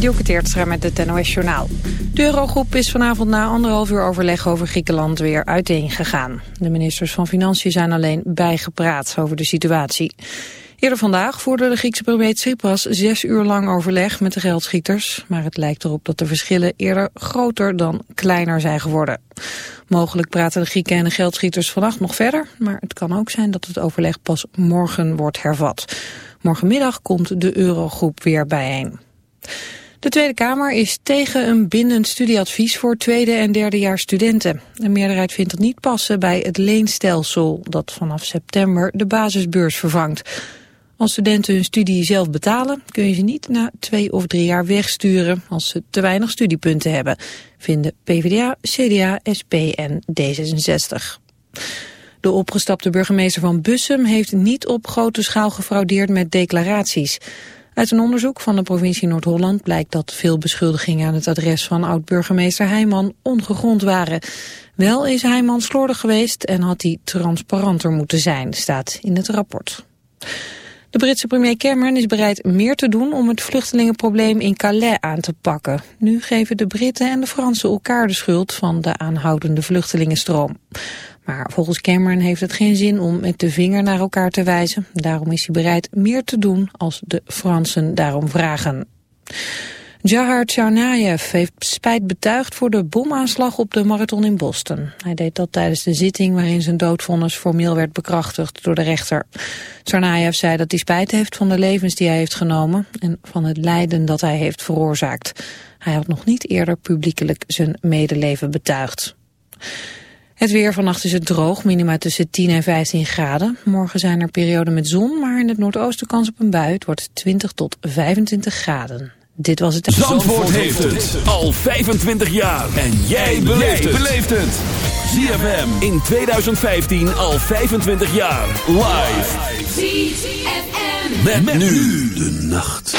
Dielke met het NOS Journaal. De Eurogroep is vanavond na anderhalf uur overleg over Griekenland weer uiteengegaan. De ministers van Financiën zijn alleen bijgepraat over de situatie. Eerder vandaag voerde de Griekse premier Tsipras zes uur lang overleg met de geldschieters. Maar het lijkt erop dat de verschillen eerder groter dan kleiner zijn geworden. Mogelijk praten de Grieken en de geldschieters vannacht nog verder. Maar het kan ook zijn dat het overleg pas morgen wordt hervat. Morgenmiddag komt de Eurogroep weer bijeen. De Tweede Kamer is tegen een bindend studieadvies voor tweede en derdejaars studenten. De meerderheid vindt het niet passen bij het leenstelsel dat vanaf september de basisbeurs vervangt. Als studenten hun studie zelf betalen, kun je ze niet na twee of drie jaar wegsturen als ze te weinig studiepunten hebben, vinden PvdA, CDA, SP en D66. De opgestapte burgemeester van Bussum heeft niet op grote schaal gefraudeerd met declaraties. Uit een onderzoek van de provincie Noord-Holland blijkt dat veel beschuldigingen aan het adres van oud-burgemeester Heijman ongegrond waren. Wel is Heijman slordig geweest en had hij transparanter moeten zijn, staat in het rapport. De Britse premier Cameron is bereid meer te doen om het vluchtelingenprobleem in Calais aan te pakken. Nu geven de Britten en de Fransen elkaar de schuld van de aanhoudende vluchtelingenstroom. Maar volgens Cameron heeft het geen zin om met de vinger naar elkaar te wijzen. Daarom is hij bereid meer te doen als de Fransen daarom vragen. Jahar Tsarnaev heeft spijt betuigd voor de bomaanslag op de marathon in Boston. Hij deed dat tijdens de zitting waarin zijn doodvonnis formeel werd bekrachtigd door de rechter. Tsarnaev zei dat hij spijt heeft van de levens die hij heeft genomen en van het lijden dat hij heeft veroorzaakt. Hij had nog niet eerder publiekelijk zijn medeleven betuigd. Het weer vannacht is het droog, minima tussen 10 en 15 graden. Morgen zijn er perioden met zon, maar in het noordoosten kans op een bui. Het wordt 20 tot 25 graden. Dit was het... Zandvoort, Zandvoort heeft het al 25 jaar. En jij beleeft het. ZFM in 2015 al 25 jaar. Live. ZFM. Met, met nu de nacht.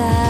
side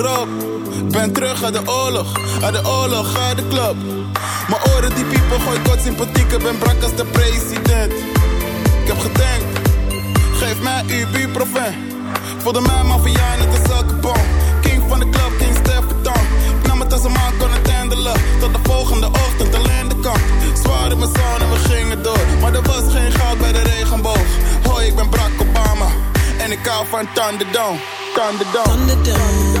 erop. Ben terug uit de oorlog, uit de oorlog, uit de club. Mijn oren die piepen, gooi kort sympathieke, ben brak als de president. Ik heb gedenkt, geef mij uw buurproven. Voelde mij maffia in het zakkenbom. King van de club, King Stefan. Ik nam het als een man kon het handelen. Tot de volgende ochtend alleen de kant. Zwaar in mijn zon en we gingen door. Maar er was geen goud bij de regenboog. Hoi, ik ben Barack Obama. En ik hou van Thunderdome, Thunderdome. Thunderdome.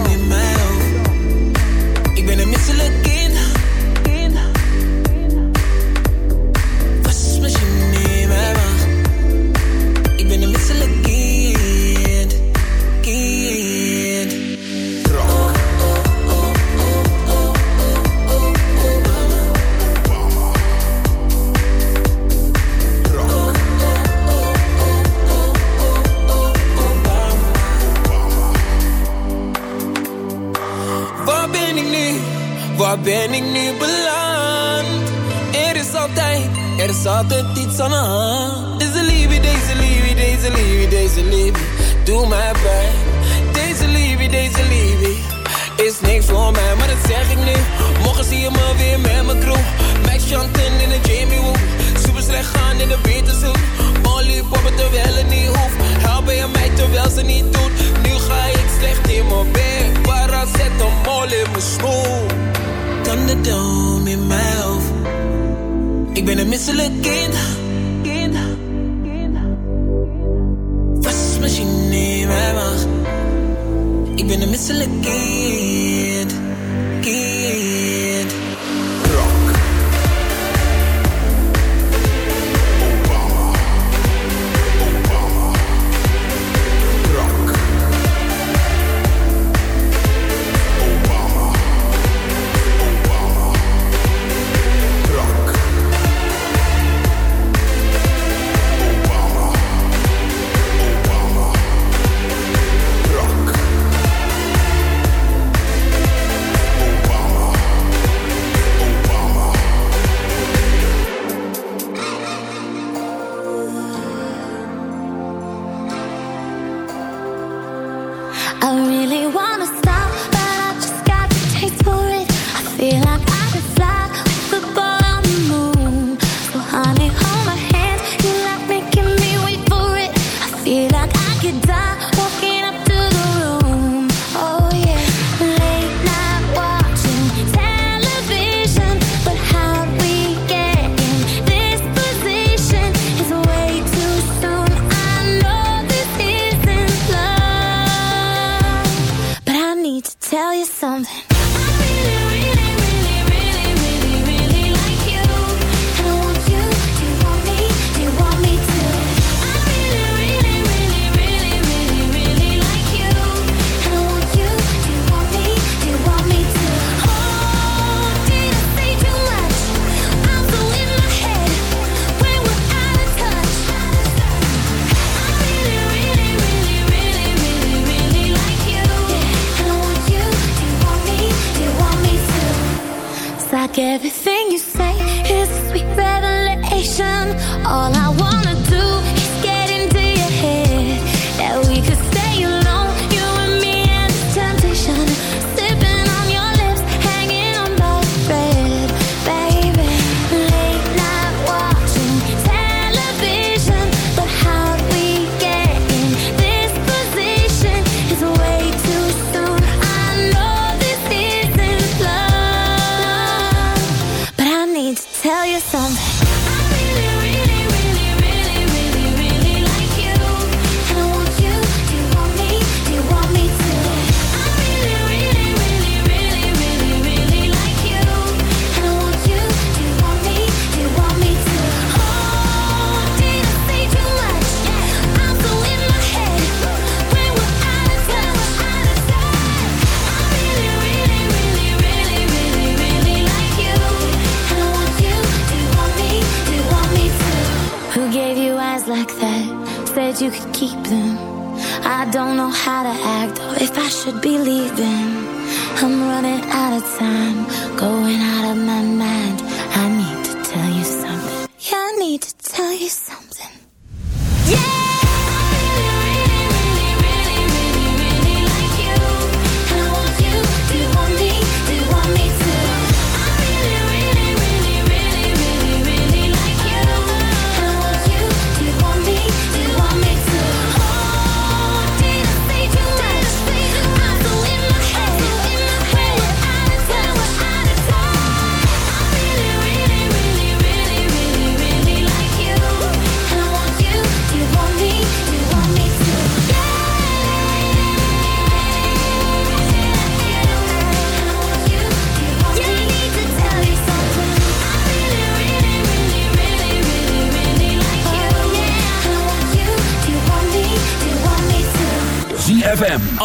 dom in mijzelf. Ik ben een misselijk kind. kind. Wasmachine in mijn maag. Ik ben een misselijk kind. kind.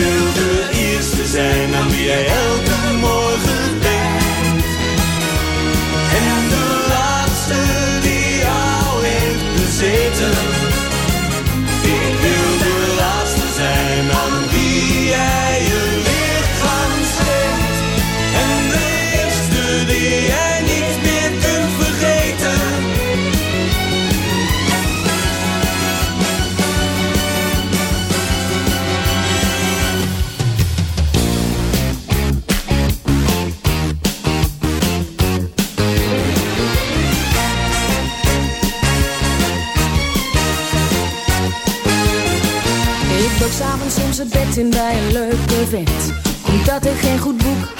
wil de eerste zijn aan wie jij elke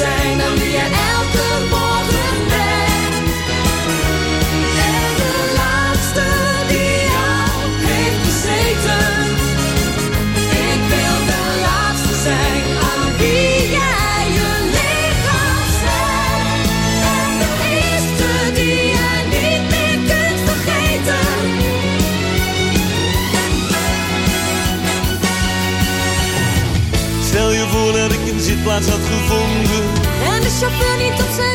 zijn aan wie je elke morgen bent en de laatste die jou heeft gezeten. Ik wil de laatste zijn aan wie jij je lichaam zet. En de eerste die jij niet meer kunt vergeten. Stel je voor dat ik een zitplaats had gevonden. En de chauffeur niet op zijn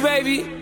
baby.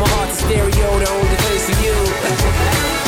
my heart's stereo, the only place for you.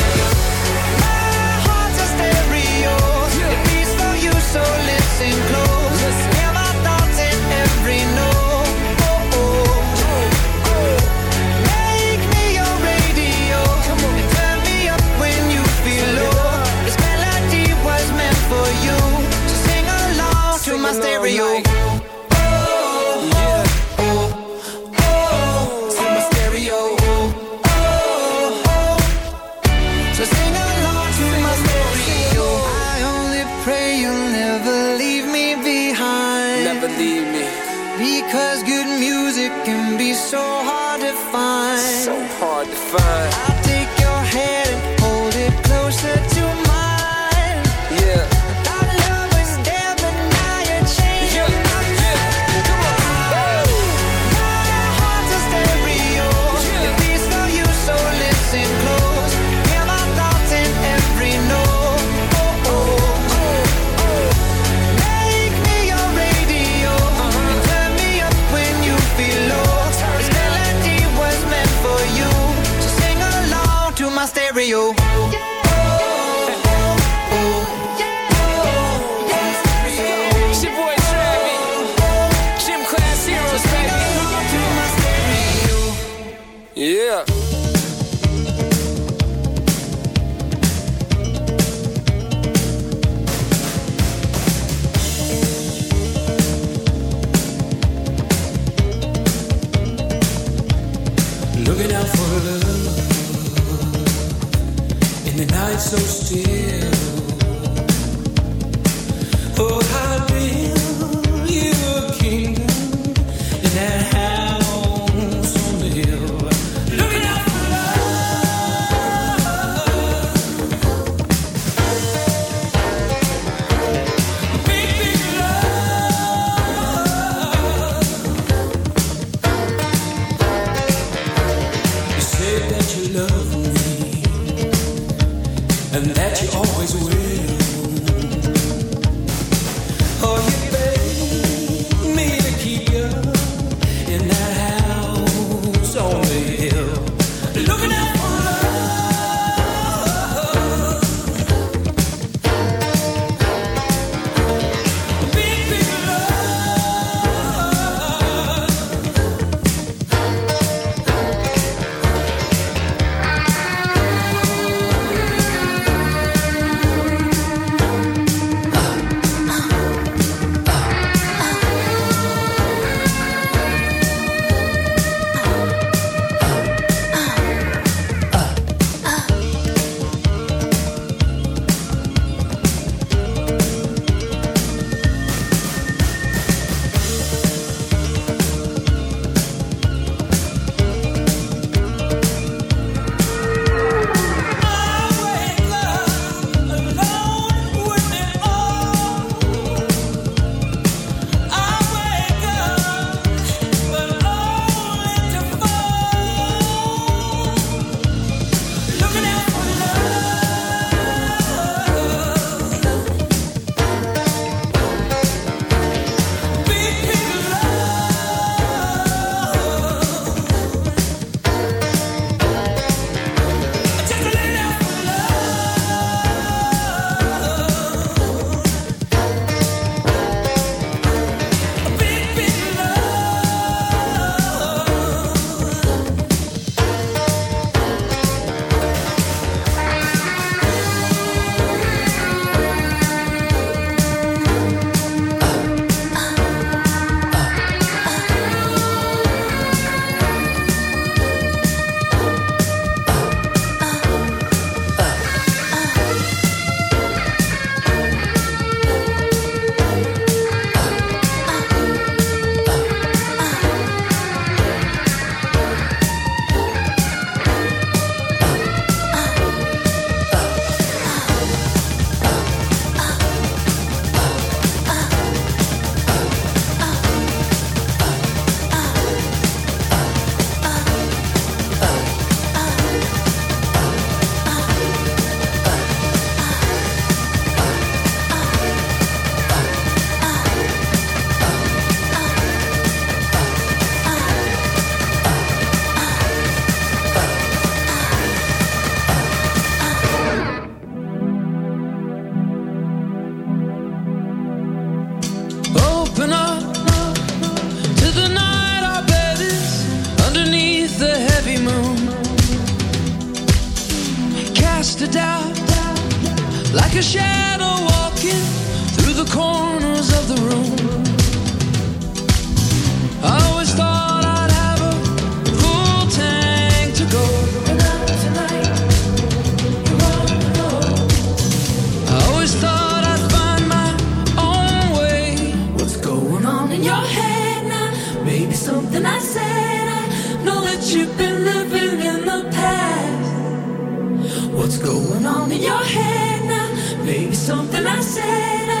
something I said. I know that you've been living in the past. What's going on in your head now? Maybe something I said. I